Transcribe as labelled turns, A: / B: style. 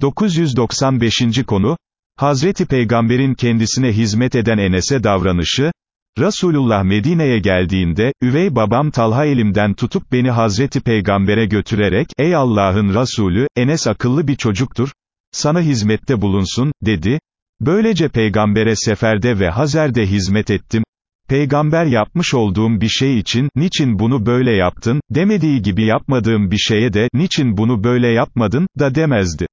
A: 995. konu, Hazreti Peygamber'in kendisine hizmet eden Enes'e davranışı, Resulullah Medine'ye geldiğinde, üvey babam Talha elimden tutup beni Hazreti Peygamber'e götürerek, ey Allah'ın Resulü, Enes akıllı bir çocuktur, sana hizmette bulunsun, dedi, böylece Peygamber'e seferde ve Hazer'de hizmet ettim, Peygamber yapmış olduğum bir şey için, niçin bunu böyle yaptın, demediği gibi yapmadığım bir şeye de, niçin bunu böyle yapmadın, da demezdi.